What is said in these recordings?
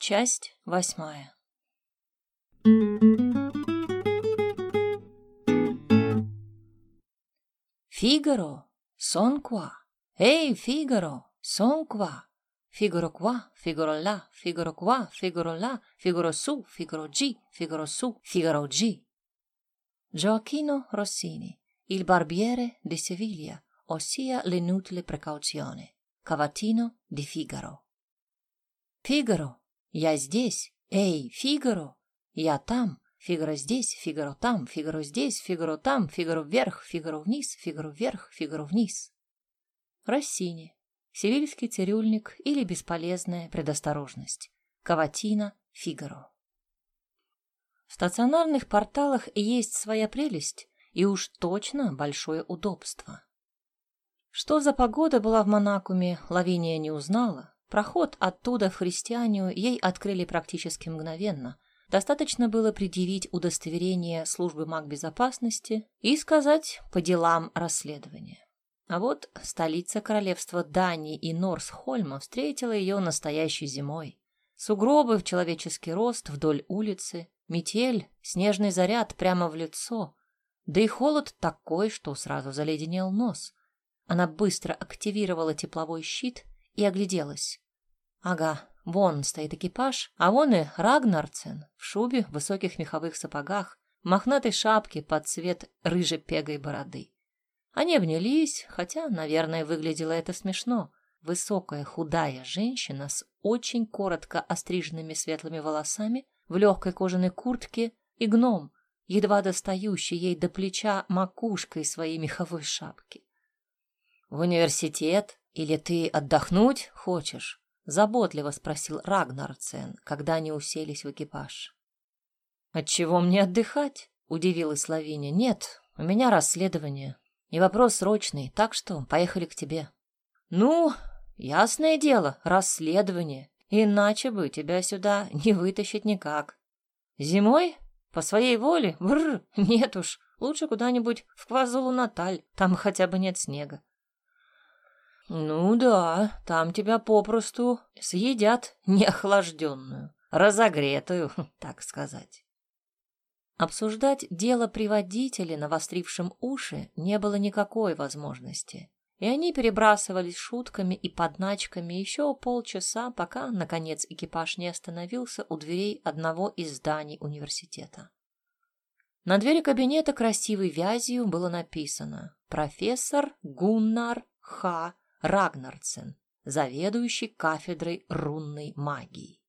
Часть восьмая. Фигаро, сон ква. Эй, Фигаро, сон ква. Фигаро ква, Фигаро ла, Фигаро ква, Фигаро ла, Фигаро су, Фигаро джи, Фигаро су, Фигаро джи. Gioacchino Rossini, il barbiere di Siviglia, ossia l'inutile precauzione. Каватино di Фигаро. Фигаро, я здесь. Эй, Фигаро, я там. Фигаро здесь, Фигаро там, Фигаро здесь, Фигаро там, Фигаро вверх, Фигаро вниз, Фигаро вверх, Фигаро вниз. Рассини. Севильский цирюльник или бесполезная предосторожность. Каватино, Фигаро. В стационарных порталах есть своя прелесть и уж точно большое удобство. Что за погода была в Монакуме, Лавиния не узнала. Проход оттуда в христианию ей открыли практически мгновенно. Достаточно было предъявить удостоверение службы магбезопасности и сказать по делам расследования. А вот столица королевства Дании и Норсхольма встретила ее настоящей зимой. Сугробы в человеческий рост вдоль улицы, метель, снежный заряд прямо в лицо. Да и холод такой, что сразу заледенел нос. Она быстро активировала тепловой щит и огляделась. Ага, вон стоит экипаж, а вон и Рагнарцен в шубе, в высоких меховых сапогах, мохнатой шапке под цвет рыжепегой бороды. Они обнялись, хотя, наверное, выглядело это смешно. Высокая худая женщина с очень коротко остриженными светлыми волосами, в легкой кожаной куртке и гном, едва достающий ей до плеча макушкой своей меховой шапки. «В университет? Или ты отдохнуть хочешь?» — заботливо спросил Рагнарцен, когда они уселись в экипаж. «Отчего мне отдыхать?» — удивилась Лавиния. «Нет, у меня расследование. И вопрос срочный, так что поехали к тебе». «Ну, ясное дело, расследование. Иначе бы тебя сюда не вытащить никак. Зимой? По своей воле? Бррр, нет уж. Лучше куда-нибудь в Квазулу-Наталь, там хотя бы нет снега. «Ну да, там тебя попросту съедят неохлажденную, разогретую, так сказать». Обсуждать дело приводителя, навострившим уши, не было никакой возможности, и они перебрасывались шутками и подначками еще полчаса, пока, наконец, экипаж не остановился у дверей одного из зданий университета. На двери кабинета красивой вязью было написано «Профессор Гуннар Х. Рагнарцен, заведующий кафедрой рунной магии.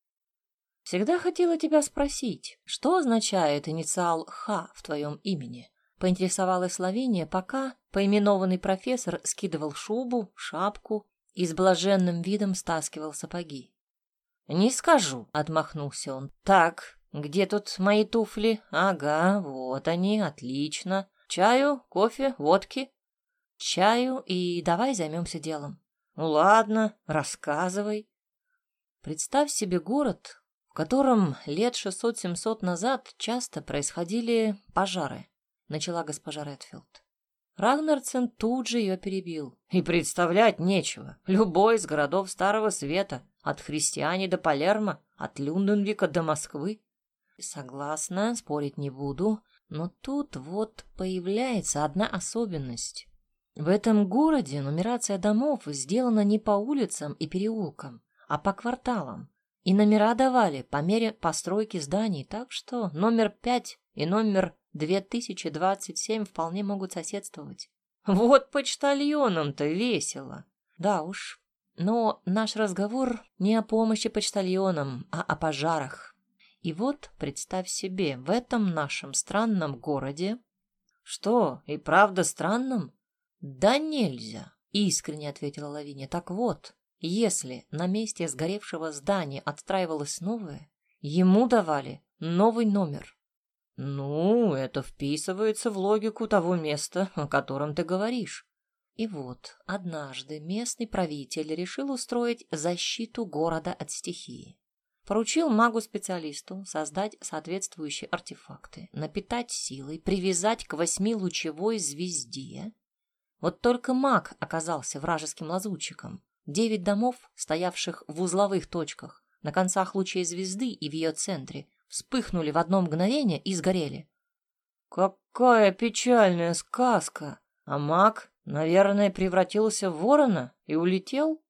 Всегда хотела тебя спросить, что означает инициал Х в твоем имени? Поинтересовалась Лавиния, пока поименованный профессор скидывал шубу, шапку и с блаженным видом стаскивал сапоги. «Не скажу», — отмахнулся он. «Так, где тут мои туфли? Ага, вот они, отлично. Чаю, кофе, водки?» Чаю и давай займемся делом. Ну ладно, рассказывай. Представь себе город, в котором лет шестьсот-семьсот назад часто происходили пожары, начала госпожа Редфилд. Рагнарцен тут же ее перебил. И представлять нечего. Любой из городов Старого Света, от Христиани до Палермо, от Люнденвика до Москвы. Согласна, спорить не буду, но тут вот появляется одна особенность. В этом городе нумерация домов сделана не по улицам и переулкам, а по кварталам. И номера давали по мере постройки зданий, так что номер 5 и номер 2027 вполне могут соседствовать. Вот почтальонам-то весело. Да уж. Но наш разговор не о помощи почтальонам, а о пожарах. И вот, представь себе, в этом нашем странном городе... Что, и правда странном? «Да нельзя!» — искренне ответила Лавиния. «Так вот, если на месте сгоревшего здания отстраивалось новое, ему давали новый номер». «Ну, это вписывается в логику того места, о котором ты говоришь». И вот однажды местный правитель решил устроить защиту города от стихии. Поручил магу-специалисту создать соответствующие артефакты, напитать силой, привязать к восьмилучевой звезде вот только маг оказался вражеским лазутчиком. Девять домов, стоявших в узловых точках, на концах лучей звезды и в ее центре, вспыхнули в одно мгновение и сгорели. «Какая печальная сказка! А маг, наверное, превратился в ворона и улетел?»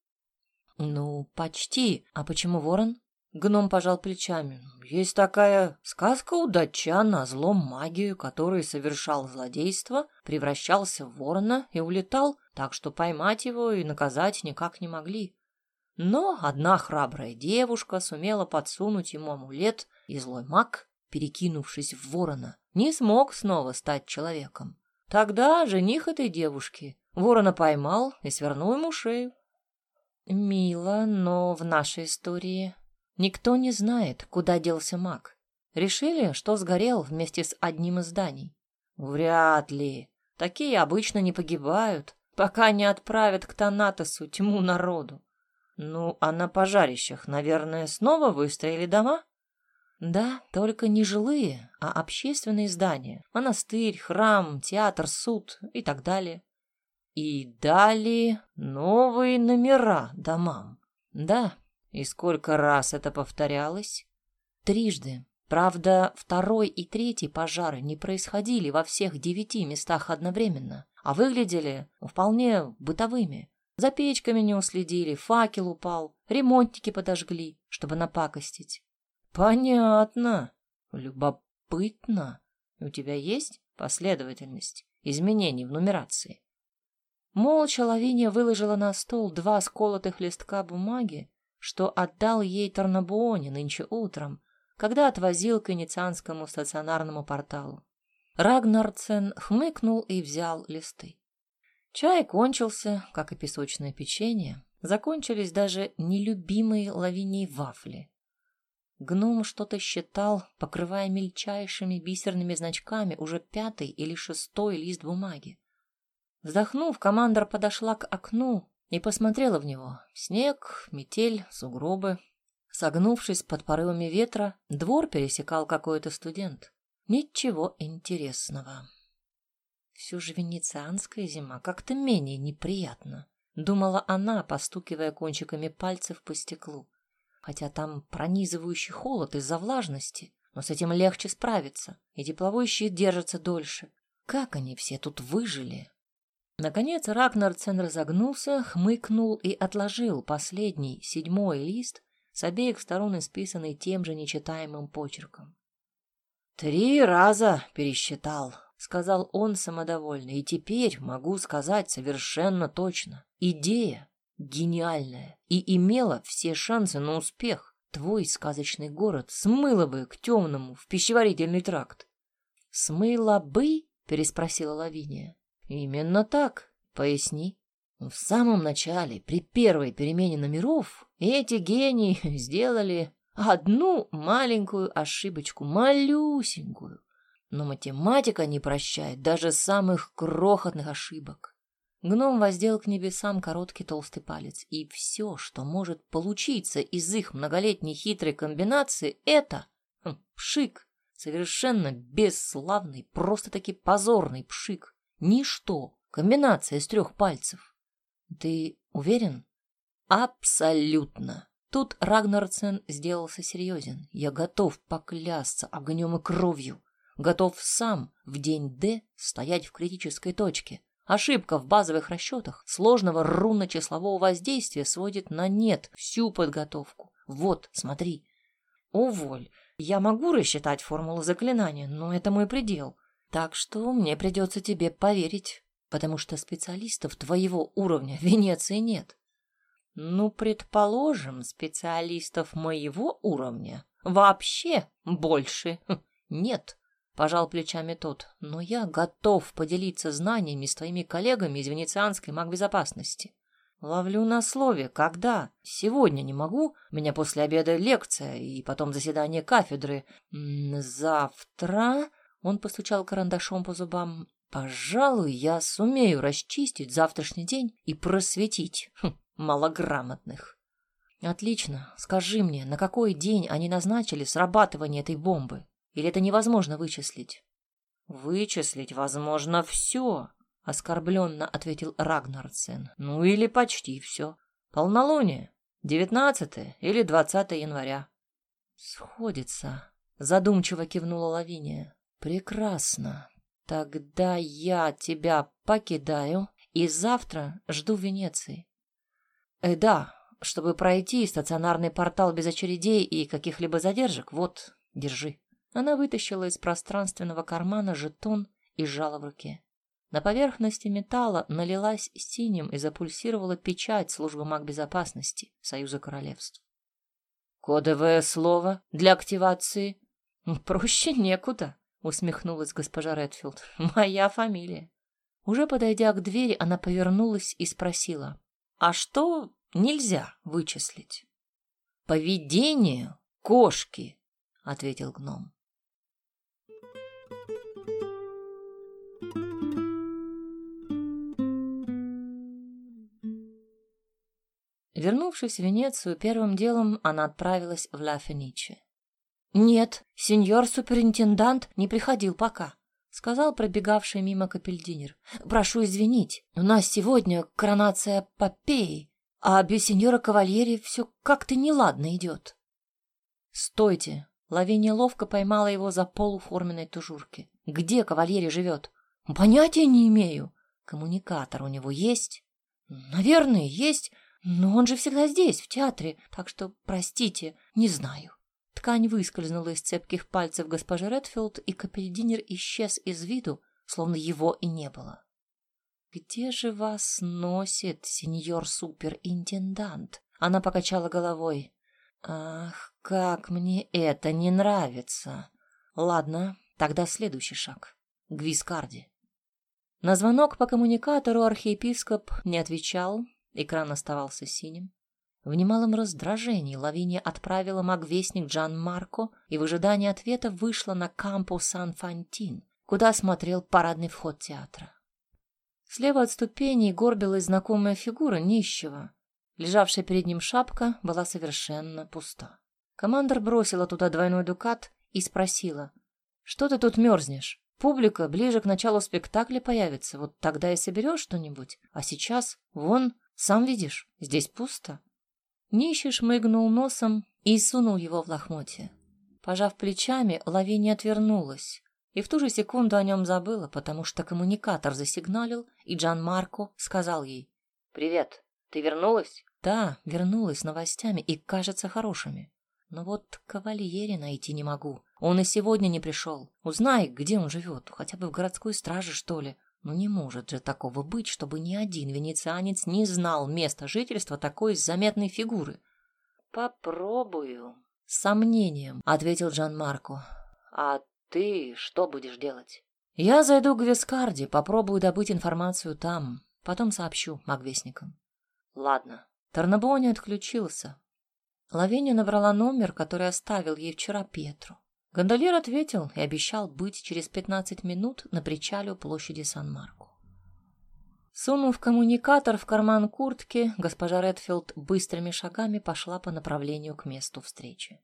«Ну, почти. А почему ворон?» Гном пожал плечами. «Есть такая сказка у датчан о злом магию, который совершал злодейство, превращался в ворона и улетал, так что поймать его и наказать никак не могли. Но одна храбрая девушка сумела подсунуть ему амулет, и злой маг, перекинувшись в ворона, не смог снова стать человеком. Тогда жених этой девушки ворона поймал и свернул ему шею. Мило, но в нашей истории никто не знает, куда делся маг. Решили, что сгорел вместе с одним из зданий. Вряд ли. Такие обычно не погибают, пока не отправят к Танатосу тьму народу. Ну, а на пожарищах, наверное, снова выстроили дома? Да, только не жилые, а общественные здания. Монастырь, храм, театр, суд и так далее. И дали новые номера домам. Да, и сколько раз это повторялось? Трижды. Правда, второй и третий пожары не происходили во всех девяти местах одновременно, а выглядели вполне бытовыми. За печками не уследили, факел упал, ремонтники подожгли, чтобы напакостить. Понятно. Любопытно. У тебя есть последовательность изменений в нумерации? Молча Лавиния выложила на стол два сколотых листка бумаги, что отдал ей Тарнабуоне нынче утром, когда отвозил к иницианскому стационарному порталу. Рагнарцен хмыкнул и взял листы. Чай кончился, как и песочное печенье. Закончились даже нелюбимые лавинии вафли. Гном что-то считал, покрывая мельчайшими бисерными значками уже пятый или шестой лист бумаги. Вздохнув, командор подошла к окну и посмотрела в него. Снег, метель, сугробы. Согнувшись под порывами ветра, двор пересекал какой-то студент. Ничего интересного. Все же венецианская зима как-то менее неприятна, думала она, постукивая кончиками пальцев по стеклу. Хотя там пронизывающий холод из-за влажности, но с этим легче справиться, и тепловой щит держится дольше. Как они все тут выжили? Наконец Рагнарцен разогнулся, хмыкнул и отложил последний, седьмой лист, с обеих сторон исписанный тем же нечитаемым почерком. «Три раза пересчитал», — сказал он самодовольно, — «и теперь могу сказать совершенно точно. Идея гениальная и имела все шансы на успех. Твой сказочный город смыло бы к темному в пищеварительный тракт». «Смыло бы?» — переспросила Лавиния. Именно так. Поясни. В самом начале, при первой перемене номеров, эти гении сделали одну маленькую ошибочку, малюсенькую. Но математика не прощает даже самых крохотных ошибок. Гном воздел к небесам короткий толстый палец, и все, что может получиться из их многолетней хитрой комбинации, это хм, пшик, совершенно бесславный, просто-таки позорный пшик. Ничто. Комбинация из трех пальцев. Ты уверен? Абсолютно. Тут Рагнарцен сделался серьезен. Я готов поклясться огнем и кровью. Готов сам в день Д стоять в критической точке. Ошибка в базовых расчетах сложного рунно-числового воздействия сводит на нет всю подготовку. Вот, смотри. Уволь. Я могу рассчитать формулу заклинания, но это мой предел. Так что мне придется тебе поверить, потому что специалистов твоего уровня в Венеции нет. Ну, предположим, специалистов моего уровня вообще больше нет, пожал плечами тот. Но я готов поделиться знаниями с твоими коллегами из венецианской магбезопасности. Ловлю на слове. Когда? Сегодня не могу. У меня после обеда лекция и потом заседание кафедры. Завтра он постучал карандашом по зубам. «Пожалуй, я сумею расчистить завтрашний день и просветить хм, малограмотных». «Отлично. Скажи мне, на какой день они назначили срабатывание этой бомбы? Или это невозможно вычислить?» «Вычислить возможно все», — оскорбленно ответил Рагнарцен. «Ну или почти все. Полнолуние. Девятнадцатое или двадцатое января. Сходится. Задумчиво кивнула Лавиния. Прекрасно. Тогда я тебя покидаю и завтра жду в Венеции. Э, да, чтобы пройти стационарный портал без очередей и каких-либо задержек, вот, держи. Она вытащила из пространственного кармана жетон и сжала в руке. На поверхности металла налилась синим и запульсировала печать службы магбезопасности Союза Королевств. «Кодовое слово для активации?» «Проще некуда», — усмехнулась госпожа Редфилд. «Моя фамилия». Уже подойдя к двери, она повернулась и спросила. «А что нельзя вычислить?» «Поведение кошки», — ответил гном. Вернувшись в Венецию, первым делом она отправилась в Ла Фениче. «Нет, сеньор суперинтендант не приходил пока», — сказал пробегавший мимо капельдинер. «Прошу извинить, у нас сегодня коронация Попеи, а без сеньора Кавальери все как-то неладно идет». «Стойте!» — Лавиния ловко поймала его за полуформенной тужурки. «Где Кавальери живет?» «Понятия не имею. Коммуникатор у него есть?» «Наверное, есть, но он же всегда здесь, в театре, так что, простите, не знаю. Ткань выскользнула из цепких пальцев госпожи Редфилд, и капельдинер исчез из виду, словно его и не было. «Где же вас носит сеньор суперинтендант?» Она покачала головой. «Ах, как мне это не нравится!» «Ладно, тогда следующий шаг. К Вискарде». На звонок по коммуникатору архиепископ не отвечал, Экран оставался синим. В немалом раздражении Лавиния отправила магвестник Джан Марко и в ожидании ответа вышла на кампу Сан-Фантин, куда смотрел парадный вход театра. Слева от ступеней горбилась знакомая фигура нищего. Лежавшая перед ним шапка была совершенно пуста. Командор бросила туда двойной дукат и спросила, «Что ты тут мерзнешь? Публика ближе к началу спектакля появится, вот тогда и соберешь что-нибудь. А сейчас, вон, сам видишь, здесь пусто. Нищий шмыгнул носом и сунул его в лохмотье. Пожав плечами, Лавиния отвернулась. И в ту же секунду о нем забыла, потому что коммуникатор засигналил, и Джан Марко сказал ей. «Привет, ты вернулась?» «Да, вернулась с новостями и, кажется, хорошими. Но вот кавальере найти не могу. Он и сегодня не пришел. Узнай, где он живет, хотя бы в городской страже, что ли. Но не может же такого быть, чтобы ни один венецианец не знал места жительства такой заметной фигуры. Попробую. С сомнением, ответил Джан Марко. А ты что будешь делать? Я зайду к Вискарде, попробую добыть информацию там. Потом сообщу магвестникам. Ладно. Тарнабони отключился. Лавиния набрала номер, который оставил ей вчера Петру. Гондольер ответил и обещал быть через пятнадцать минут на причале у площади Сан-Марко. Сунув коммуникатор в карман куртки, госпожа Редфилд быстрыми шагами пошла по направлению к месту встречи.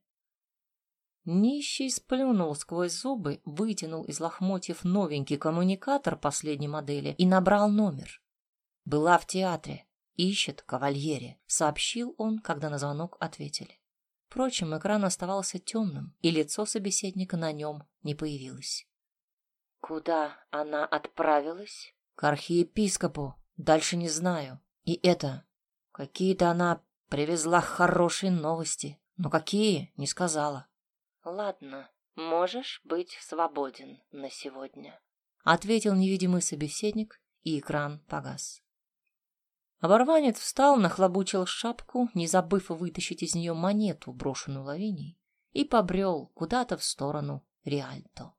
Нищий сплюнул сквозь зубы, вытянул из лохмотьев новенький коммуникатор последней модели и набрал номер. «Была в театре. Ищет кавальере», — сообщил он, когда на звонок ответили. Впрочем, экран оставался темным, и лицо собеседника на нем не появилось. «Куда она отправилась?» «К архиепископу. Дальше не знаю. И это... Какие-то она привезла хорошие новости. Но какие, не сказала». «Ладно, можешь быть свободен на сегодня», — ответил невидимый собеседник, и экран погас. Оборванец встал, нахлобучил шапку, не забыв вытащить из нее монету, брошенную лавиней, и побрел куда-то в сторону Риальто.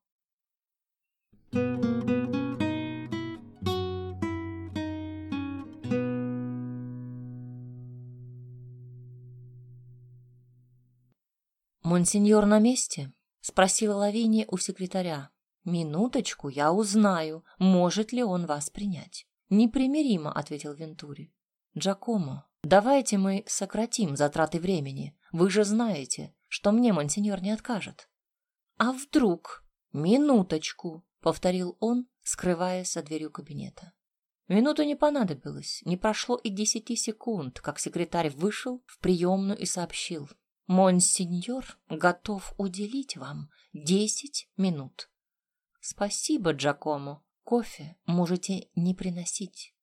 «Монсеньор на месте?» — спросила Лавиния у секретаря. «Минуточку, я узнаю, может ли он вас принять». «Непримиримо», — ответил Вентури. «Джакомо, давайте мы сократим затраты времени. Вы же знаете, что мне монсеньор не откажет». «А вдруг?» «Минуточку», — повторил он, скрываясь за дверью кабинета. Минуты не понадобилось, не прошло и десяти секунд, как секретарь вышел в приемную и сообщил. «Монсеньор готов уделить вам десять минут». «Спасибо, Джакомо. Кофе можете не приносить».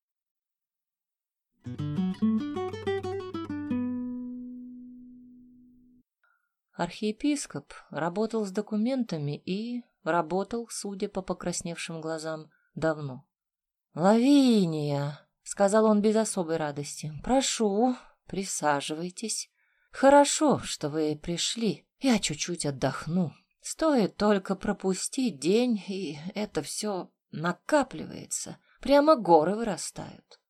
Архиепископ работал с документами и работал, судя по покрасневшим глазам, давно. «Лавиния!» — сказал он без особой радости. «Прошу, присаживайтесь. Хорошо, что вы пришли. Я чуть-чуть отдохну. Стоит только пропустить день, и это все накапливается. Прямо горы вырастают.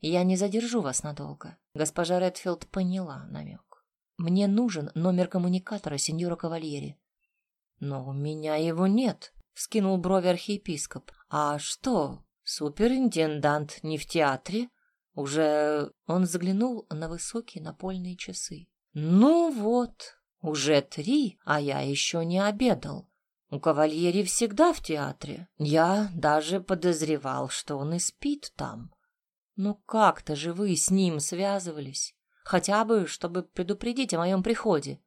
Я не задержу вас надолго. Госпожа Редфилд поняла намек. Мне нужен номер коммуникатора сеньора Кавальери. Но у меня его нет, скинул брови архиепископ. А что, суперинтендант не в театре? Уже он заглянул на высокие напольные часы. Ну вот, уже три, а я еще не обедал. У кавальери всегда в театре. Я даже подозревал, что он и спит там. Ну как-то же вы с ним связывались? хотя бы, чтобы предупредить о моем приходе.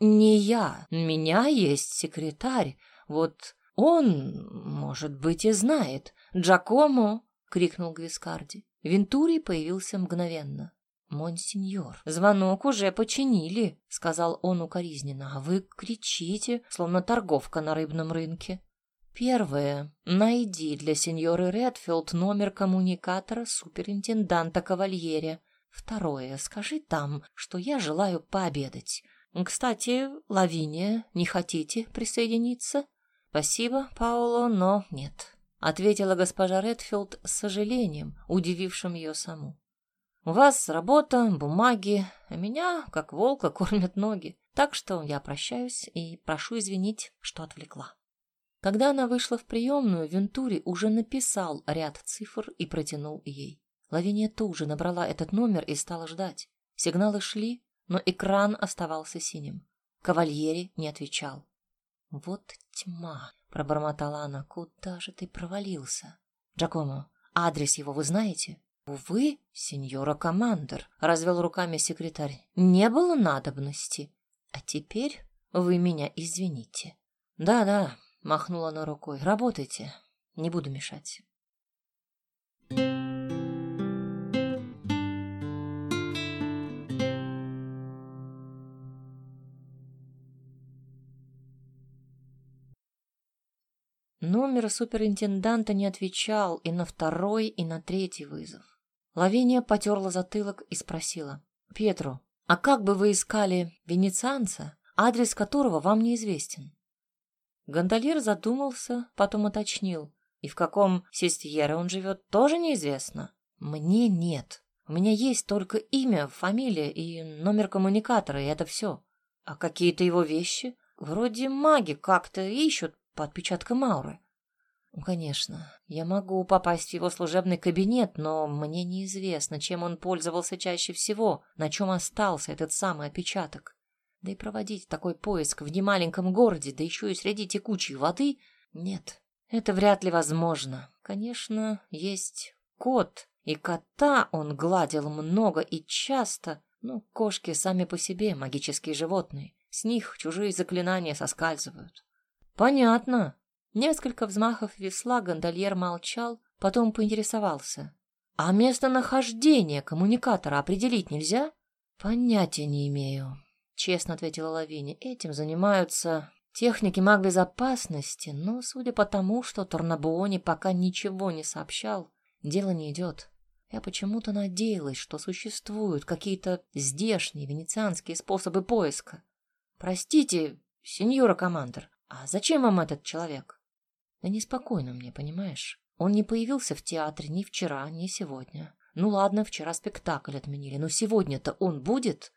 Не я, меня есть секретарь, вот он, может быть, и знает. Джакомо, крикнул Гвискарди. Вентури появился мгновенно. «Монсеньор, звонок уже починили», — сказал он укоризненно, «а вы кричите, словно торговка на рыбном рынке». «Первое. Найди для сеньоры Редфилд номер коммуникатора суперинтенданта Кавальере. Второе, скажи там, что я желаю пообедать. Кстати, Лавиния, не хотите присоединиться? Спасибо, Пауло, но нет, ответила госпожа Редфилд с сожалением, удивившим ее саму. У вас работа, бумаги, а меня, как волка, кормят ноги. Так что я прощаюсь и прошу извинить, что отвлекла. Когда она вышла в приемную, Вентури уже написал ряд цифр и протянул ей. Лавиния тоже набрала этот номер и стала ждать. Сигналы шли, но экран оставался синим. Кавальери не отвечал. «Вот тьма!» — пробормотала она. «Куда же ты провалился?» «Джакомо, адрес его вы знаете?» «Увы, сеньора командор», — развел руками секретарь. «Не было надобности. А теперь вы меня извините». «Да-да», — махнула она рукой. «Работайте. Не буду мешать». Номер суперинтенданта не отвечал и на второй, и на третий вызов. Лавиния потерла затылок и спросила. «Петро, а как бы вы искали венецианца, адрес которого вам неизвестен?» Гондольер задумался, потом уточнил. «И в каком сестьере он живет, тоже неизвестно?» «Мне нет. У меня есть только имя, фамилия и номер коммуникатора, и это все. А какие-то его вещи? Вроде маги как-то ищут по отпечаткам ауры. Ну, конечно, я могу попасть в его служебный кабинет, но мне неизвестно, чем он пользовался чаще всего, на чем остался этот самый отпечаток. Да и проводить такой поиск в немаленьком городе, да еще и среди текучей воды, нет, это вряд ли возможно. Конечно, есть кот, и кота он гладил много и часто, но кошки сами по себе магические животные, с них чужие заклинания соскальзывают. Понятно. Несколько взмахов весла гондольер молчал, потом поинтересовался. А местонахождение коммуникатора определить нельзя? Понятия не имею, честно ответила Лавиния. Этим занимаются техники магбезопасности, но, судя по тому, что Торнабуони пока ничего не сообщал, дело не идет. Я почему-то надеялась, что существуют какие-то здешние венецианские способы поиска. Простите, сеньора командор, «А зачем вам этот человек?» «Да неспокойно мне, понимаешь? Он не появился в театре ни вчера, ни сегодня. Ну ладно, вчера спектакль отменили, но сегодня-то он будет?»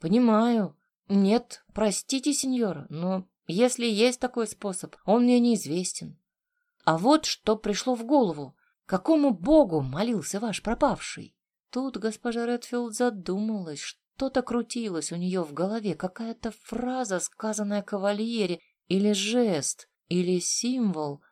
«Понимаю. Нет, простите, сеньора, но если есть такой способ, он мне неизвестен. А вот что пришло в голову. Какому богу молился ваш пропавший?» Тут госпожа Редфилд задумалась, что-то крутилось у нее в голове, какая-то фраза, сказанная кавальере, или жест, или символ.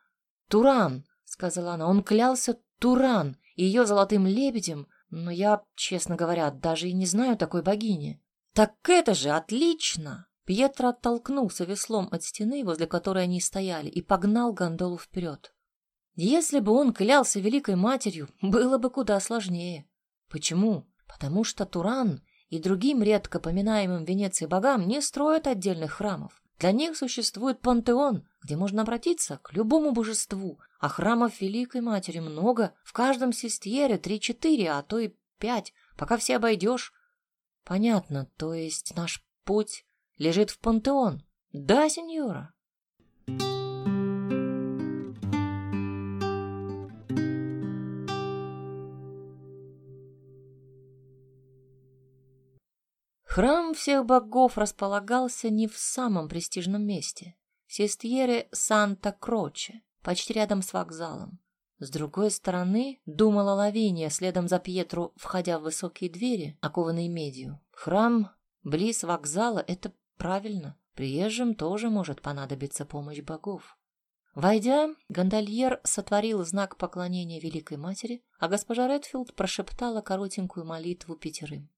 «Туран», — сказала она, — «он клялся Туран, и ее золотым лебедем, но я, честно говоря, даже и не знаю такой богини. Так это же отлично! Пьетро оттолкнулся веслом от стены, возле которой они стояли, и погнал гондолу вперед. Если бы он клялся Великой Матерью, было бы куда сложнее. Почему? Потому что Туран и другим редко поминаемым в Венеции богам не строят отдельных храмов. Для них существует пантеон, где можно обратиться к любому божеству, а храмов Великой Матери много, в каждом сестьере три-четыре, а то и пять, пока все обойдешь. Понятно, то есть наш путь лежит в пантеон. Да, сеньора? Храм всех богов располагался не в самом престижном месте, в Сестьере Санта-Кроче, почти рядом с вокзалом. С другой стороны, думала Лавиния, следом за Пьетру, входя в высокие двери, окованные медью. Храм близ вокзала — это правильно. Приезжим тоже может понадобиться помощь богов. Войдя, гондольер сотворил знак поклонения Великой Матери, а госпожа Редфилд прошептала коротенькую молитву пятерым.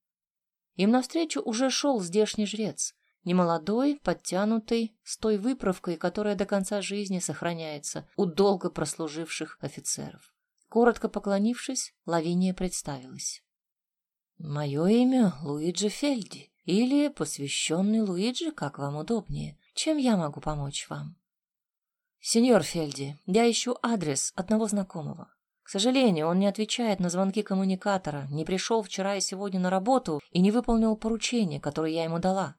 Им навстречу уже шел здешний жрец, немолодой, подтянутый, с той выправкой, которая до конца жизни сохраняется у долго прослуживших офицеров. Коротко поклонившись, Лавиния представилась. «Мое имя Луиджи Фельди, или посвященный Луиджи, как вам удобнее. Чем я могу помочь вам?» «Сеньор Фельди, я ищу адрес одного знакомого. К сожалению, он не отвечает на звонки коммуникатора, не пришел вчера и сегодня на работу и не выполнил поручение, которое я ему дала.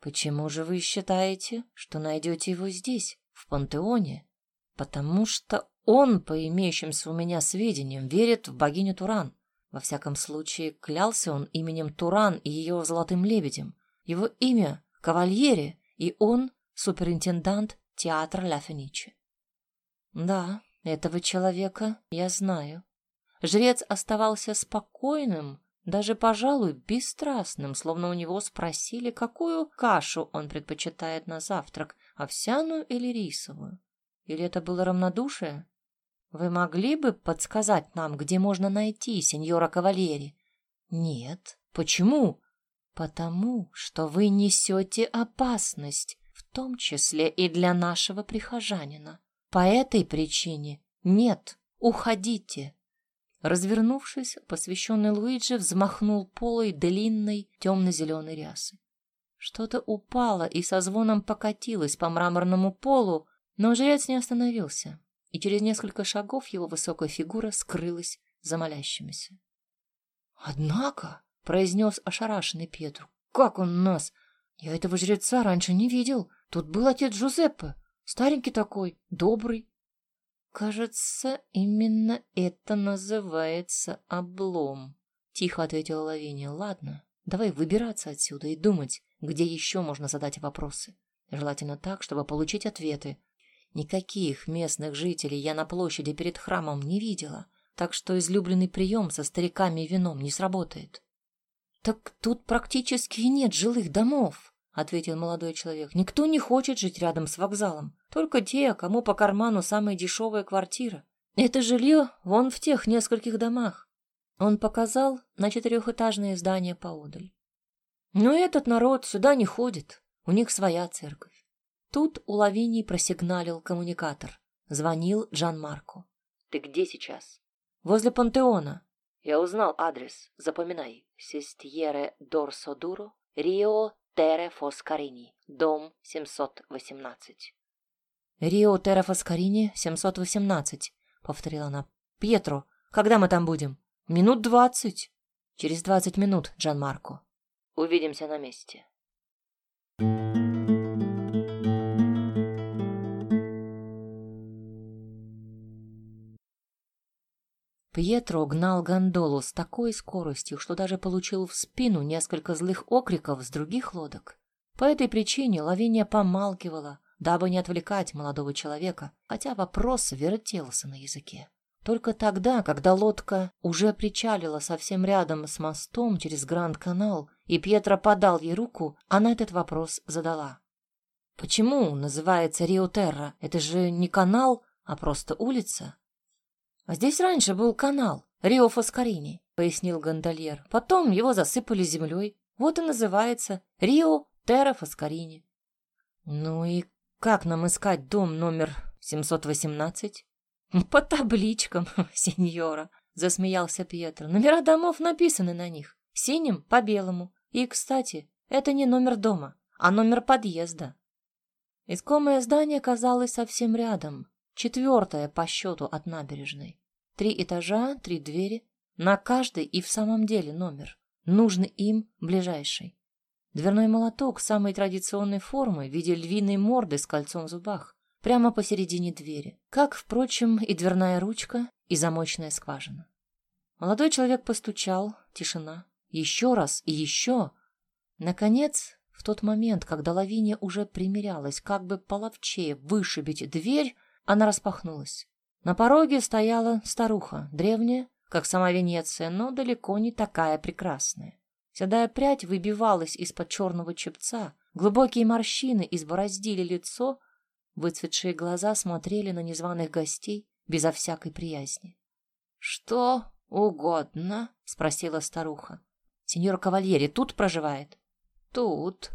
Почему же вы считаете, что найдете его здесь, в пантеоне? Потому что он, по имеющимся у меня сведениям, верит в богиню Туран. Во всяком случае, клялся он именем Туран и ее золотым лебедем. Его имя — Кавальере, и он — суперинтендант театра Ля Фениче. Да, этого человека я знаю. Жрец оставался спокойным, даже, пожалуй, бесстрастным, словно у него спросили, какую кашу он предпочитает на завтрак, овсяную или рисовую. Или это было равнодушие? Вы могли бы подсказать нам, где можно найти сеньора Кавалери? Нет. Почему? Потому что вы несете опасность, в том числе и для нашего прихожанина. По этой причине нет, уходите. Развернувшись, посвященный Луиджи взмахнул полой длинной темно-зеленой рясы. Что-то упало и со звоном покатилось по мраморному полу, но жрец не остановился, и через несколько шагов его высокая фигура скрылась за молящимися. «Однако», — произнес ошарашенный Петру, — «как он нас? Я этого жреца раньше не видел. Тут был отец Джузеппе. Старенький такой, добрый. Кажется, именно это называется облом. Тихо ответила Лавиния. Ладно, давай выбираться отсюда и думать, где еще можно задать вопросы. Желательно так, чтобы получить ответы. Никаких местных жителей я на площади перед храмом не видела, так что излюбленный прием со стариками и вином не сработает. Так тут практически нет жилых домов, ответил молодой человек. Никто не хочет жить рядом с вокзалом. Только те, кому по карману самая дешевая квартира. Это жилье вон в тех нескольких домах. Он показал на четырехэтажное здание поодаль. Но этот народ сюда не ходит. У них своя церковь. Тут у Лавинии просигналил коммуникатор. Звонил Джан Марко. «Ты где сейчас?» «Возле пантеона». «Я узнал адрес. Запоминай. Сестьере Дорсодуро, Рио Тере Фоскарини, дом 718. «Рио Тере Фоскарини, 718», — повторила она. «Пьетро, когда мы там будем?» «Минут двадцать». «Через двадцать минут, Джан Марко». «Увидимся на месте». Пьетро гнал гондолу с такой скоростью, что даже получил в спину несколько злых окриков с других лодок. По этой причине Лавиния помалкивала, дабы не отвлекать молодого человека, хотя вопрос вертелся на языке. Только тогда, когда лодка уже причалила совсем рядом с мостом через Гранд-канал, и Пьетро подал ей руку, она этот вопрос задала. «Почему называется Рио-Терра? Это же не канал, а просто улица?» А здесь раньше был канал. Рио Фоскарини, пояснил гондольер. Потом его засыпали землей. Вот и называется Рио Терра Фоскарини. Ну и как нам искать дом номер 718? По табличкам, сеньора, засмеялся Пьетро. Номера домов написаны на них, синим по белому. И, кстати, это не номер дома, а номер подъезда. Искомое здание казалось совсем рядом, четвертое по счету от набережной. Три этажа, три двери, на каждой и в самом деле номер, нужный им ближайший. Дверной молоток самой традиционной формы в виде львиной морды с кольцом в зубах, прямо посередине двери, как, впрочем, и дверная ручка, и замочная скважина. Молодой человек постучал, тишина, еще раз и еще. Наконец, в тот момент, когда Лавиния уже примерялась, как бы половчее вышибить дверь, она распахнулась. На пороге стояла старуха, древняя, как сама Венеция, но далеко не такая прекрасная. Седая прядь выбивалась из-под черного чепца, глубокие морщины избороздили лицо, выцветшие глаза смотрели на незваных гостей безо всякой приязни. — Что угодно? — спросила старуха. — Сеньор Кавальери тут проживает? — Тут.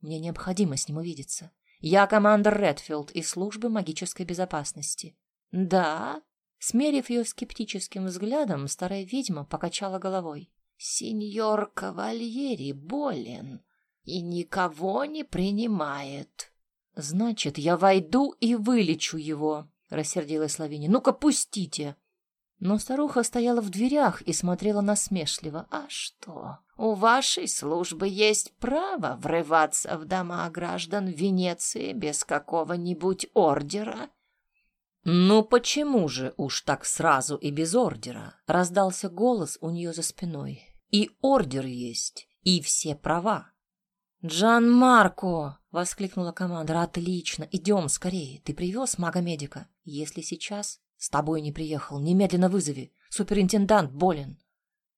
Мне необходимо с ним увидеться. Я командор Редфилд из службы магической безопасности. — Да? Смерив ее скептическим взглядом, старая ведьма покачала головой. Сеньор Кавальери болен и никого не принимает. Значит, я войду и вылечу его, рассердилась Лавиния. Ну-ка, пустите. Но старуха стояла в дверях и смотрела насмешливо. А что? У вашей службы есть право врываться в дома граждан Венеции без какого-нибудь ордера? «Ну почему же уж так сразу и без ордера?» — раздался голос у нее за спиной. И ордер есть, и все права. «Джан Марко!» — воскликнула команда. «Отлично! Идем скорее. Ты привез мага-медика? Если сейчас с тобой не приехал, немедленно вызови. Суперинтендант болен».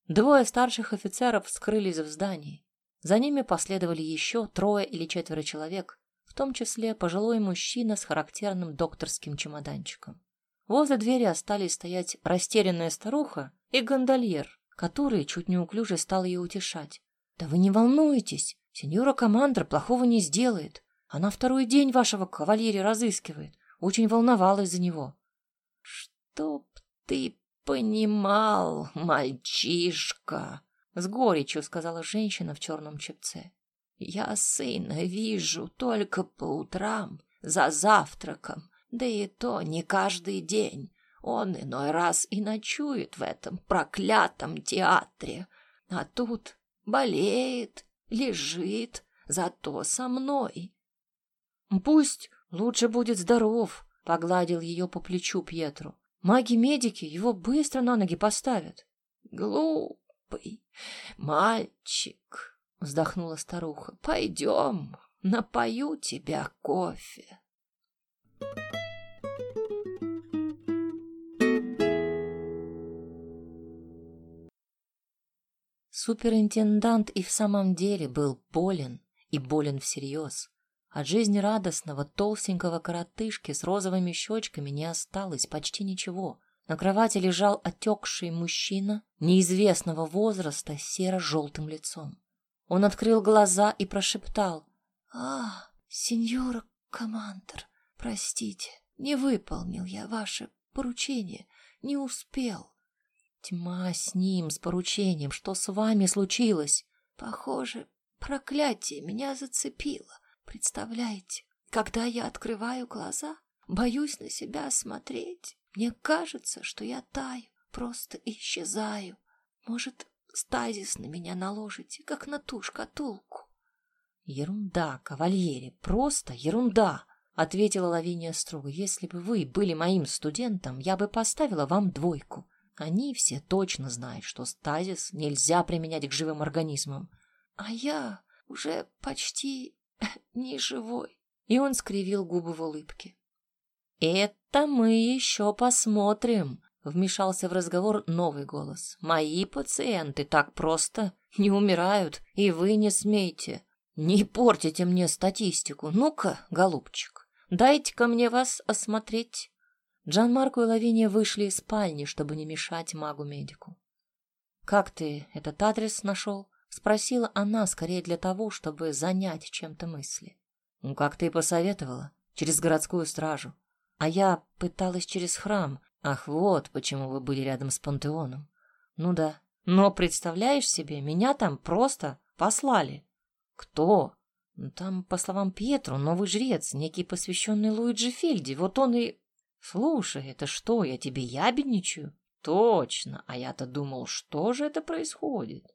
Двое старших офицеров скрылись в здании. За ними последовали еще трое или четверо человек, в том числе пожилой мужчина с характерным докторским чемоданчиком. Возле двери остались стоять растерянная старуха и гондольер, который чуть неуклюже стал ее утешать. «Да вы не волнуйтесь, сеньора командор плохого не сделает. Она второй день вашего кавалерия разыскивает. Очень волновалась за него». «Чтоб ты понимал, мальчишка!» — с горечью сказала женщина в черном чепце. «Я сына вижу только по утрам, за завтраком, да и то не каждый день. Он иной раз и ночует в этом проклятом театре, а тут болеет, лежит, зато со мной. Пусть лучше будет здоров, погладил ее по плечу Пьетру. Маги-медики его быстро на ноги поставят. Глупый мальчик, вздохнула старуха. Пойдем, напою тебя кофе. Суперинтендант и в самом деле был болен, и болен всерьез. От жизни радостного, толстенького коротышки с розовыми щечками не осталось почти ничего. На кровати лежал отекший мужчина неизвестного возраста с серо-желтым лицом. Он открыл глаза и прошептал. «А, сеньора командор, простите, не выполнил я ваше поручение, не успел. Тьма с ним, с поручением. Что с вами случилось? Похоже, проклятие меня зацепило. Представляете, когда я открываю глаза, боюсь на себя смотреть. Мне кажется, что я таю, просто исчезаю. Может, стазис на меня наложите, как на ту шкатулку? Ерунда, кавальери, просто ерунда, ответила Лавиния строго. Если бы вы были моим студентом, я бы поставила вам двойку. Они все точно знают, что стазис нельзя применять к живым организмам. А я уже почти не живой. И он скривил губы в улыбке. Это мы еще посмотрим, вмешался в разговор новый голос. Мои пациенты так просто не умирают, и вы не смейте. Не портите мне статистику. Ну-ка, голубчик, дайте-ка мне вас осмотреть. Джан Марко и Лавиния вышли из спальни, чтобы не мешать магу-медику. «Как ты этот адрес нашел?» — спросила она, скорее для того, чтобы занять чем-то мысли. «Ну, как ты и посоветовала, через городскую стражу. А я пыталась через храм. Ах, вот почему вы были рядом с пантеоном. Ну да. Но, представляешь себе, меня там просто послали. Кто? Ну, там, по словам Пьетро, новый жрец, некий посвященный Луиджи Фильди. Вот он и... Слушай, это что, я тебе ябедничаю? Точно, а я-то думал, что же это происходит?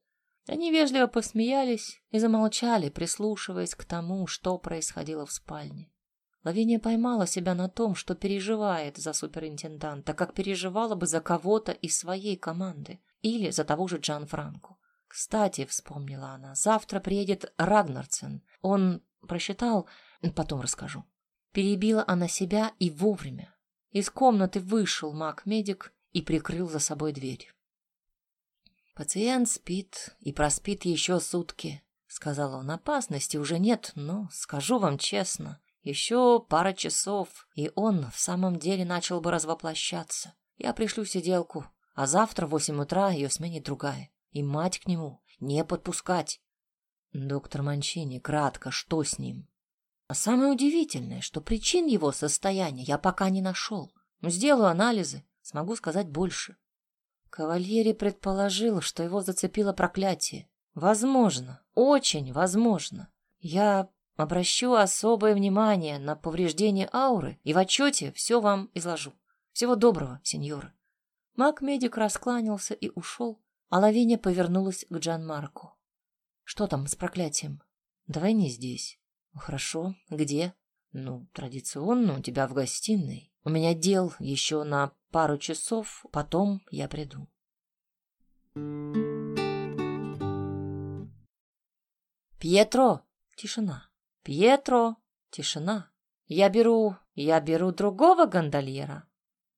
Они вежливо посмеялись и замолчали, прислушиваясь к тому, что происходило в спальне. Лавиния поймала себя на том, что переживает за суперинтенданта, как переживала бы за кого-то из своей команды или за того же Джан Франко. Кстати, вспомнила она, завтра приедет Рагнарцен. Он просчитал, потом расскажу. Перебила она себя и вовремя. Из комнаты вышел маг-медик и прикрыл за собой дверь. Пациент спит и проспит еще сутки, сказал он. Опасности уже нет, но скажу вам честно, еще пара часов, и он в самом деле начал бы развоплощаться. Я пришлю сиделку, а завтра в восемь утра ее сменит другая. И мать к нему не подпускать. Доктор Манчини, кратко, что с ним? А самое удивительное, что причин его состояния я пока не нашел. Сделаю анализы, смогу сказать больше. Кавальери предположил, что его зацепило проклятие. Возможно, очень возможно. Я Обращу особое внимание на повреждение ауры и в отчете все вам изложу. Всего доброго, сеньоры. Маг-медик раскланялся и ушел, а Лавиния повернулась к Джан Марку. Что там с проклятием? Давай не здесь. Хорошо. Где? Ну, традиционно у тебя в гостиной. У меня дел еще на пару часов, потом я приду. Пьетро! Тишина. Пьетро, тишина. Я беру, я беру другого гондольера.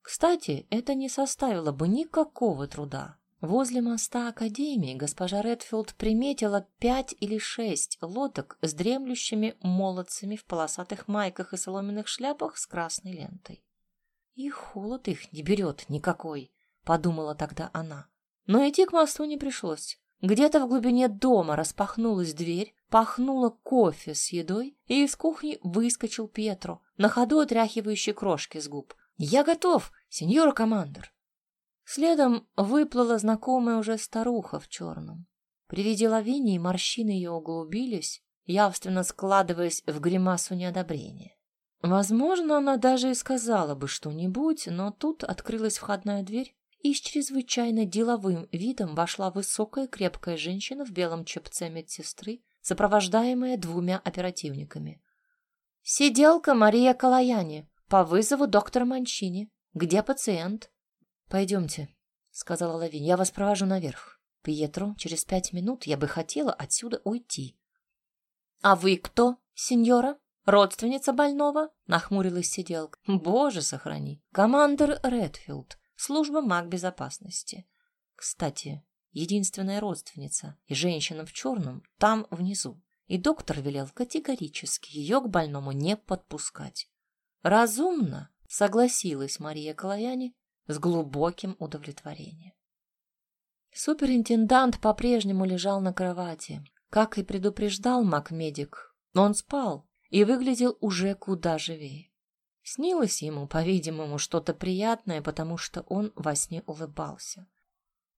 Кстати, это не составило бы никакого труда. Возле моста Академии госпожа Редфилд приметила пять или шесть лодок с дремлющими молодцами в полосатых майках и соломенных шляпах с красной лентой. «И холод их не берет никакой», — подумала тогда она. Но идти к мосту не пришлось. Где-то в глубине дома распахнулась дверь, пахнуло кофе с едой, и из кухни выскочил Петро, на ходу отряхивающий крошки с губ. «Я готов, сеньор командор!» Следом выплыла знакомая уже старуха в черном. При виде Лавинии морщины ее углубились, явственно складываясь в гримасу неодобрения. Возможно, она даже и сказала бы что-нибудь, но тут открылась входная дверь, и с чрезвычайно деловым видом вошла высокая крепкая женщина в белом чепце медсестры, сопровождаемая двумя оперативниками. «Сиделка Мария Калаяни по вызову доктора Манчини. Где пациент?» «Пойдемте», — сказала Лавин, — «я вас провожу наверх. Пьетро, через пять минут я бы хотела отсюда уйти». «А вы кто, сеньора? Родственница больного?» — нахмурилась сиделка. «Боже, сохрани! Командор Редфилд, служба маг безопасности. Кстати, единственная родственница и женщина в черном там внизу. И доктор велел категорически ее к больному не подпускать. Разумно, согласилась Мария Калаяни с глубоким удовлетворением. Суперинтендант по-прежнему лежал на кровати. Как и предупреждал маг-медик, он спал и выглядел уже куда живее. Снилось ему, по-видимому, что-то приятное, потому что он во сне улыбался.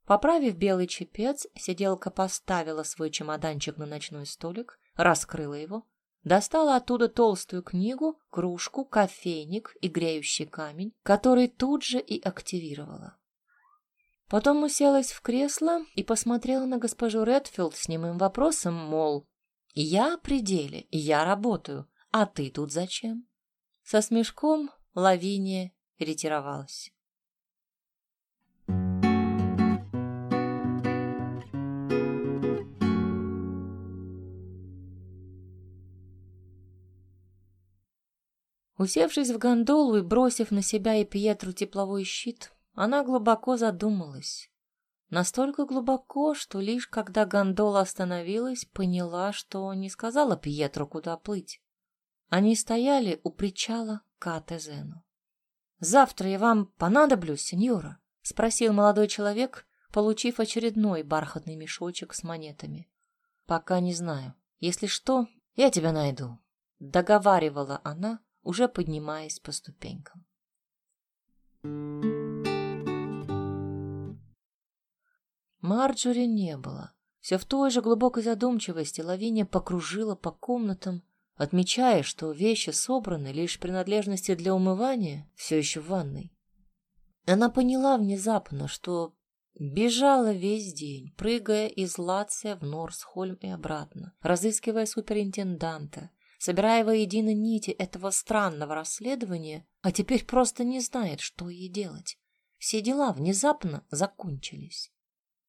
Поправив белый чепец, сиделка поставила свой чемоданчик на ночной столик, раскрыла его, достала оттуда толстую книгу, кружку, кофейник и греющий камень, который тут же и активировала. Потом уселась в кресло и посмотрела на госпожу Редфилд с немым вопросом, мол, «Я при деле, я работаю, а ты тут зачем?» Со смешком Лавиния ретировалась. Усевшись в гондолу и бросив на себя и Пьетру тепловой щит, она глубоко задумалась. Настолько глубоко, что лишь когда гондола остановилась, поняла, что не сказала Пьетру, куда плыть. Они стояли у причала к Атезену. Завтра я вам понадоблюсь, сеньора? Спросил молодой человек, получив очередной бархатный мешочек с монетами. Пока не знаю. Если что, я тебя найду. Договаривала она, уже поднимаясь по ступенькам. Марджори не было. Все в той же глубокой задумчивости Лавиния покружила по комнатам, отмечая, что вещи собраны, лишь принадлежности для умывания все еще в ванной. Она поняла внезапно, что бежала весь день, прыгая из Лация в Норсхольм и обратно, разыскивая суперинтенданта, собирая воедино нити этого странного расследования, а теперь просто не знает, что ей делать. Все дела внезапно закончились.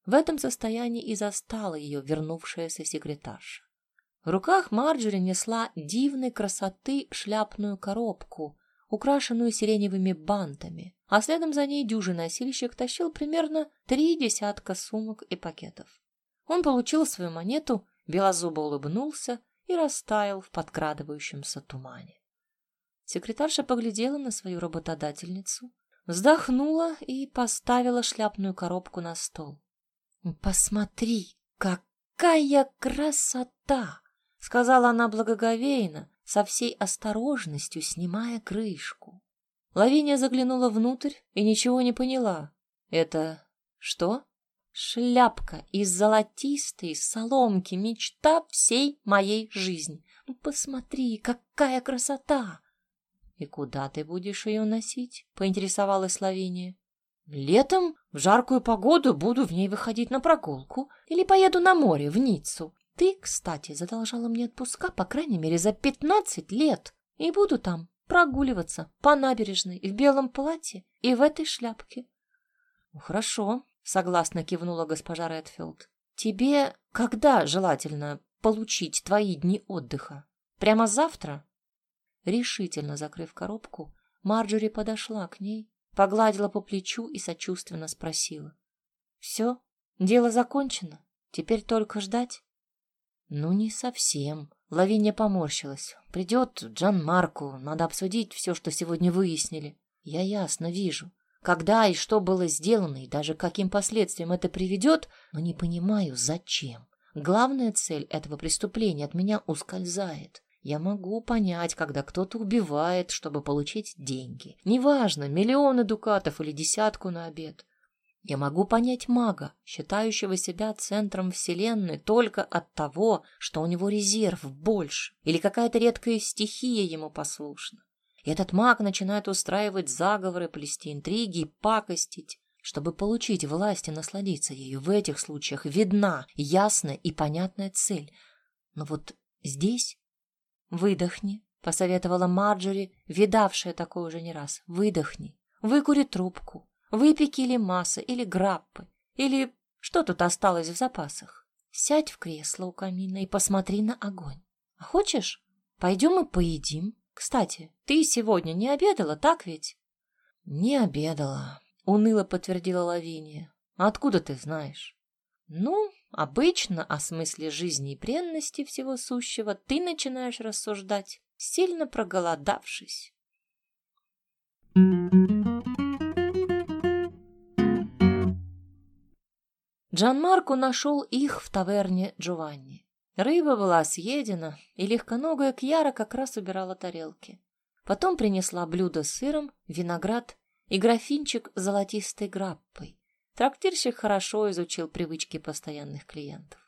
В этом состоянии и застала ее вернувшаяся секретарша. В руках Марджори несла дивной красоты шляпную коробку, украшенную сиреневыми бантами, а следом за ней дюжий носильщик тащил примерно три десятка сумок и пакетов. Он получил свою монету, белозубо улыбнулся и растаял в подкрадывающемся тумане. Секретарша поглядела на свою работодательницу, вздохнула и поставила шляпную коробку на стол. «Посмотри, какая красота!» сказала она благоговейно, со всей осторожностью снимая крышку. Лавиния заглянула внутрь и ничего не поняла. Это что? Шляпка из золотистой соломки, мечта всей моей жизни. Ну, посмотри, какая красота! И куда ты будешь ее носить? Поинтересовалась Лавиния. Летом в жаркую погоду буду в ней выходить на прогулку или поеду на море в Ниццу. Ты, кстати, задолжала мне отпуска, по крайней мере, за пятнадцать лет. И буду там прогуливаться по набережной в белом платье и в этой шляпке. Ну, хорошо, согласно кивнула госпожа Редфилд. Тебе когда желательно получить твои дни отдыха? Прямо завтра? Решительно закрыв коробку, Марджори подошла к ней, погладила по плечу и сочувственно спросила. «Все, дело закончено, теперь только ждать?» Ну, не совсем. Лавиния поморщилась. Придет Джан Марку, надо обсудить все, что сегодня выяснили. Я ясно вижу, когда и что было сделано, и даже каким последствиям это приведет, но не понимаю, зачем. Главная цель этого преступления от меня ускользает. Я могу понять, когда кто-то убивает, чтобы получить деньги. Неважно, миллионы дукатов или десятку на обед. Я могу понять мага, считающего себя центром Вселенной только от того, что у него резерв больше или какая-то редкая стихия ему послушна. И этот маг начинает устраивать заговоры, плести интриги и пакостить, чтобы получить власть и насладиться ею. В этих случаях видна ясная и понятная цель. Но вот здесь выдохни, посоветовала Марджори, видавшая такое уже не раз. Выдохни, выкури трубку, Выпей килимаса или граппы, или что тут осталось в запасах. Сядь в кресло у камина и посмотри на огонь. А хочешь, пойдем и поедим? Кстати, ты сегодня не обедала, так ведь? Не обедала, уныло подтвердила Лавиния. Откуда ты знаешь? Ну, обычно о смысле жизни и бренности всего сущего ты начинаешь рассуждать, сильно проголодавшись. Джан Марко нашел их в таверне Джованни. Рыба была съедена, и легконогая Кьяра как раз убирала тарелки. Потом принесла блюдо с сыром, виноград и графинчик с золотистой граппой. Трактирщик хорошо изучил привычки постоянных клиентов.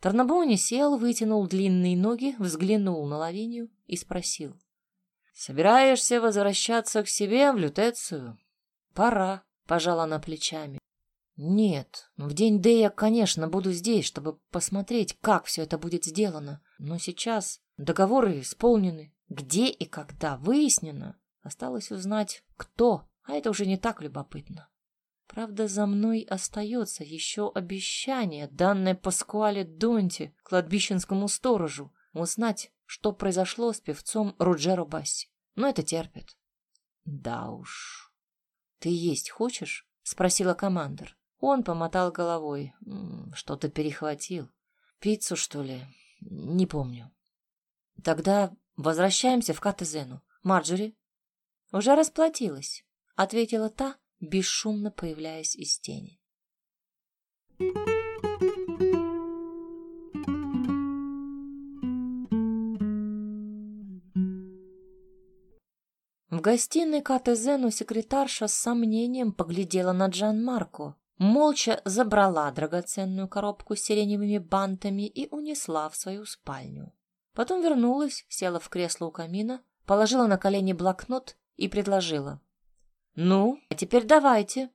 Тарнабони сел, вытянул длинные ноги, взглянул на Лавинию и спросил. — Собираешься возвращаться к себе в лютецию? — Пора, — пожала она плечами. Нет, в день Д я, конечно, буду здесь, чтобы посмотреть, как все это будет сделано. Но сейчас договоры исполнены. Где и когда выяснено. Осталось узнать, кто, а это уже не так любопытно. Правда, за мной остается еще обещание, данное Паскуале Донти, кладбищенскому сторожу, узнать, что произошло с певцом Руджеро Басси. Но это терпит. Да уж. Ты есть хочешь? Спросила командир. Он помотал головой. Что-то перехватил. Пиццу, что ли? Не помню. Тогда возвращаемся в Катезену. Марджори? Уже расплатилась. ответила та, бесшумно появляясь из тени. В гостиной Катезену секретарша с сомнением поглядела на Джан Марко, молча забрала драгоценную коробку с сиреневыми бантами и унесла в свою спальню. Потом вернулась, села в кресло у камина, положила на колени блокнот и предложила. «Ну, а теперь давайте».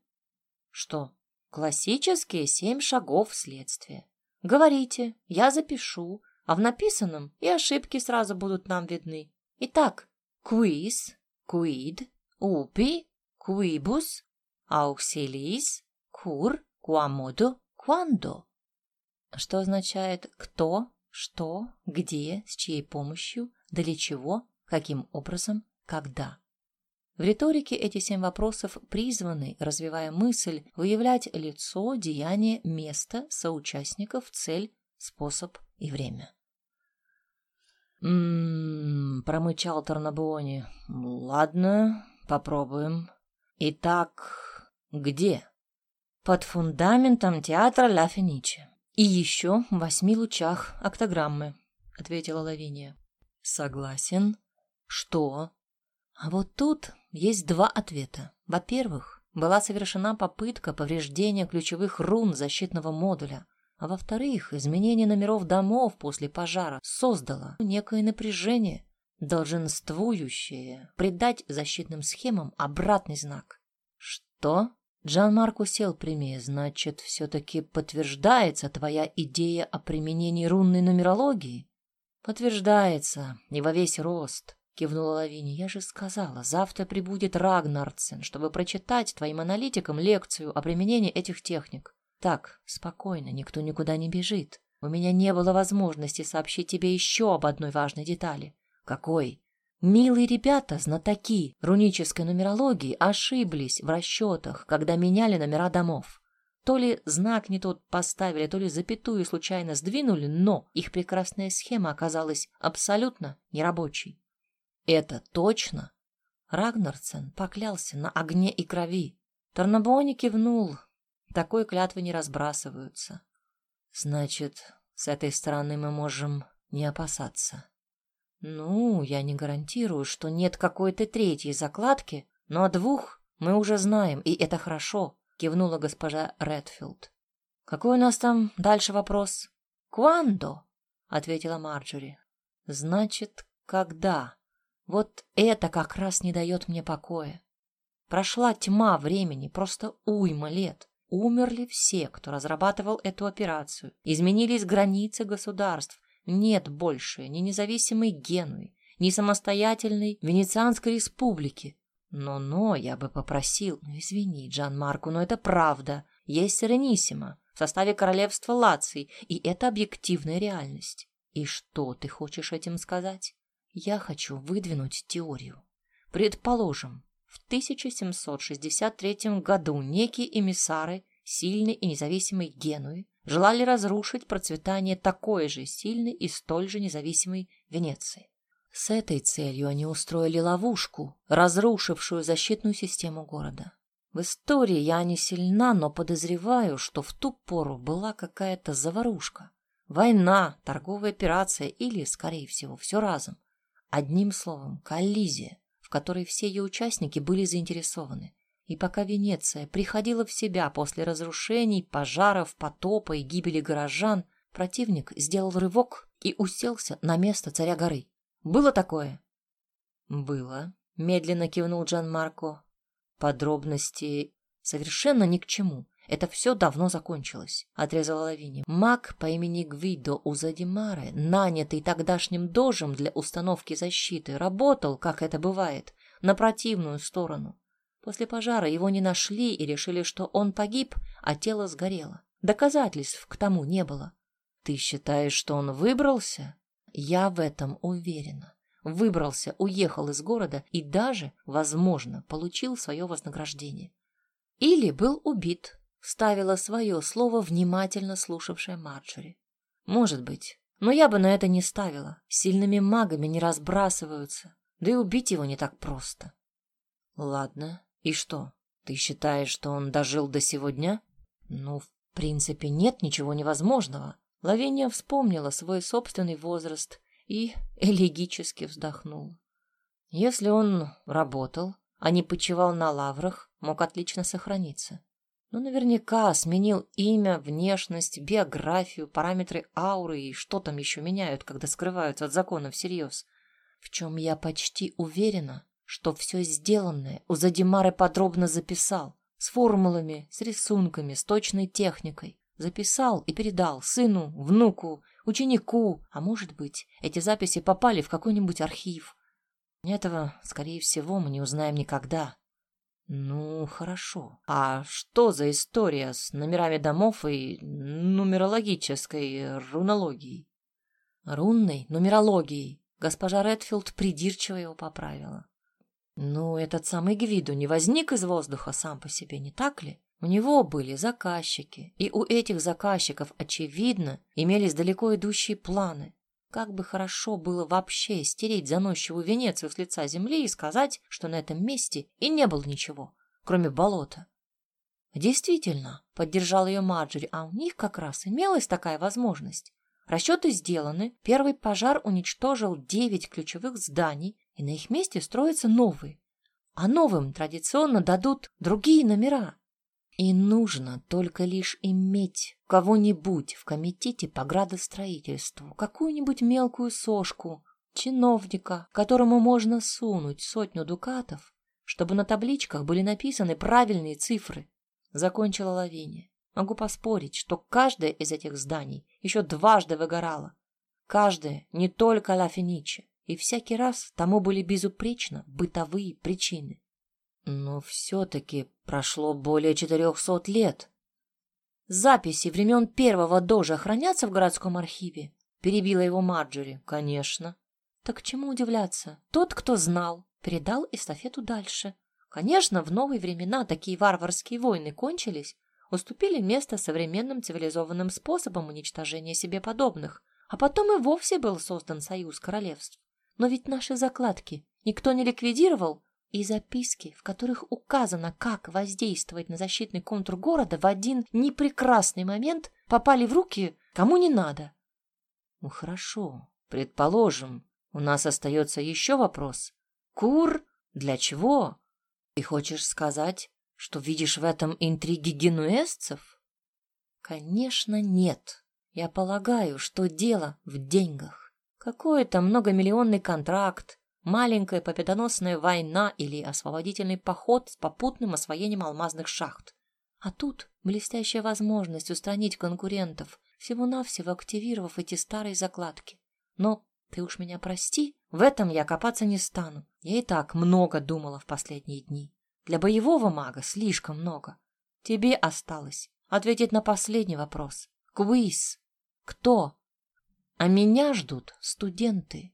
«Что?» «Классические семь шагов следствия. Говорите, я запишу, а в написанном и ошибки сразу будут нам видны. Итак, квиз, quid, ubi, quibus, auxiliis, cur, quamodo, quando. Что означает «кто», «что», «где», «с чьей помощью», «для чего», «каким образом», «когда». В риторике эти семь вопросов призваны, развивая мысль, выявлять лицо, деяние, место, соучастников, цель, способ и время. «М-м-м», промычал Тарнабуони. «Ладно, попробуем. Итак, где?» «Под фундаментом театра Ла Фениче. И еще в восьми лучах октограммы», — ответила Лавиния. «Согласен. Что?» А вот тут есть два ответа. Во-первых, была совершена попытка повреждения ключевых рун защитного модуля — а во-вторых, изменение номеров домов после пожара создало некое напряжение, долженствующее придать защитным схемам обратный знак. Что? Джан Марко сел прямее. Значит, все-таки подтверждается твоя идея о применении рунной нумерологии? Подтверждается, и во весь рост. Кивнула Лавини. Я же сказала, завтра прибудет Рагнарцен, чтобы прочитать твоим аналитикам лекцию о применении этих техник. Так, спокойно, никто никуда не бежит. У меня не было возможности сообщить тебе еще об одной важной детали. Какой? Милые ребята, знатоки рунической нумерологии, ошиблись в расчетах, когда меняли номера домов. То ли знак не тот поставили, то ли запятую случайно сдвинули, но их прекрасная схема оказалась абсолютно нерабочей. Это точно? Рагнарсен поклялся на огне и крови. Торнабони кивнул, такой клятвы не разбрасываются. Значит, с этой стороны мы можем не опасаться. Ну, я не гарантирую, что нет какой-то третьей закладки, но о двух мы уже знаем, и это хорошо, кивнула госпожа Редфилд. Какой у нас там дальше вопрос? Квандо, ответила Марджори. Значит, когда? Вот это как раз не дает мне покоя. Прошла тьма времени, просто уйма лет. Умерли все, кто разрабатывал эту операцию. Изменились границы государств. Нет больше ни независимой Генуи, ни самостоятельной Венецианской республики. Но-но, я бы попросил, ну извини, Джан Марку, но это правда. Есть Ренисима в составе королевства Лаций, и это объективная реальность. И что ты хочешь этим сказать? Я хочу выдвинуть теорию. Предположим, в 1763 году некие эмиссары сильной и независимой Генуи желали разрушить процветание такой же сильной и столь же независимой Венеции. С этой целью они устроили ловушку, разрушившую защитную систему города. В истории я не сильна, но подозреваю, что в ту пору была какая-то заварушка. Война, торговая операция или, скорее всего, все разом. Одним словом, коллизия в которой все ее участники были заинтересованы. И пока Венеция приходила в себя после разрушений, пожаров, потопа и гибели горожан, противник сделал рывок и уселся на место царя горы. Было такое? Было, медленно кивнул Джан Марко. Подробности совершенно ни к чему. Это все давно закончилось, отрезала Лавиния. Маг по имени Гвидо Узадимаре, нанятый тогдашним дожем для установки защиты, работал, как это бывает, на противную сторону. После пожара его не нашли и решили, что он погиб, а тело сгорело. Доказательств к тому не было. Ты считаешь, что он выбрался? Я в этом уверена. Выбрался, уехал из города и даже, возможно, получил свое вознаграждение. Или был убит, ставила свое слово внимательно слушавшая Марджори. Может быть, но я бы на это не ставила. Сильными магами не разбрасываются, да и убить его не так просто. Ладно, И что, ты считаешь, что он дожил до сегодня? Ну, в принципе, нет ничего невозможного. Лавиния вспомнила свой собственный возраст и элегически вздохнула. Если он работал, а не почивал на лаврах, мог отлично сохраниться. Ну, наверняка сменил имя, внешность, биографию, параметры ауры и что там еще меняют, когда скрываются от закона всерьез. В чем я почти уверена, что все сделанное у Задимары подробно записал. С формулами, с рисунками, с точной техникой. Записал и передал сыну, внуку, ученику. А может быть, эти записи попали в какой-нибудь архив. Этого, скорее всего, мы не узнаем никогда. Ну, хорошо. А что за история с номерами домов и нумерологической рунологией? Рунной нумерологией. Госпожа Редфилд придирчиво его поправила. Ну, этот самый Гвиду не возник из воздуха сам по себе, не так ли? У него были заказчики, и у этих заказчиков, очевидно, имелись далеко идущие планы. Как бы хорошо было вообще стереть заносчивую Венецию с лица земли и сказать, что на этом месте и не было ничего, кроме болота. Действительно, поддержал ее Марджери, а у них как раз имелась такая возможность. Расчеты сделаны, первый пожар уничтожил девять ключевых зданий, и на их месте строятся новые. А новым традиционно дадут другие номера. И нужно только лишь иметь кого-нибудь в комитете по градостроительству, какую-нибудь мелкую сошку, чиновника, которому можно сунуть сотню дукатов, чтобы на табличках были написаны правильные цифры. Закончила Лавиния. Могу поспорить, что каждое из этих зданий еще дважды выгорало. Каждое, не только Ла Финиче. И всякий раз тому были безупречно бытовые причины. Но все-таки прошло более четырехсот лет. Записи времен первого дожа хранятся в городском архиве? Перебила его Марджори. Конечно. Так чему удивляться? Тот, кто знал, передал эстафету дальше. Конечно, в новые времена такие варварские войны кончились, уступили место современным цивилизованным способам уничтожения себе подобных, а потом и вовсе был создан союз королевств. Но ведь наши закладки никто не ликвидировал, и записки, в которых указано, как воздействовать на защитный контур города, в один непрекрасный момент попали в руки кому не надо. Ну хорошо, предположим, у нас остается еще вопрос. Кур для чего? Ты хочешь сказать, что видишь в этом интриги генуэзцев? Конечно, нет. Я полагаю, что дело в деньгах. Какой-то многомиллионный контракт, маленькая победоносная война или освободительный поход с попутным освоением алмазных шахт. А тут блестящая возможность устранить конкурентов, всего-навсего активировав эти старые закладки. Но ты уж меня прости, в этом я копаться не стану. Я и так много думала в последние дни. Для боевого мага слишком много. Тебе осталось ответить на последний вопрос. Квиз. Кто? А меня ждут студенты.